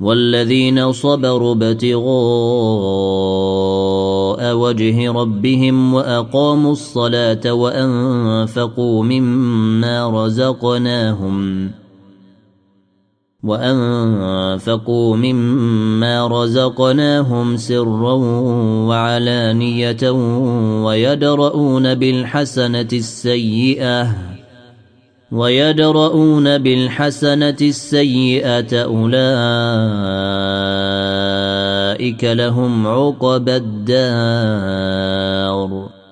والذين صبروا ابتغاء وجه ربهم وأقاموا الصلاة وأنفقوا مما رزقناهم وأنفقوا مما رزقناهم سرا وعلانية ويدرؤون بالحسنة السيئة ويدرؤون بالحسنة السيئة أولئك لهم عقبى الدار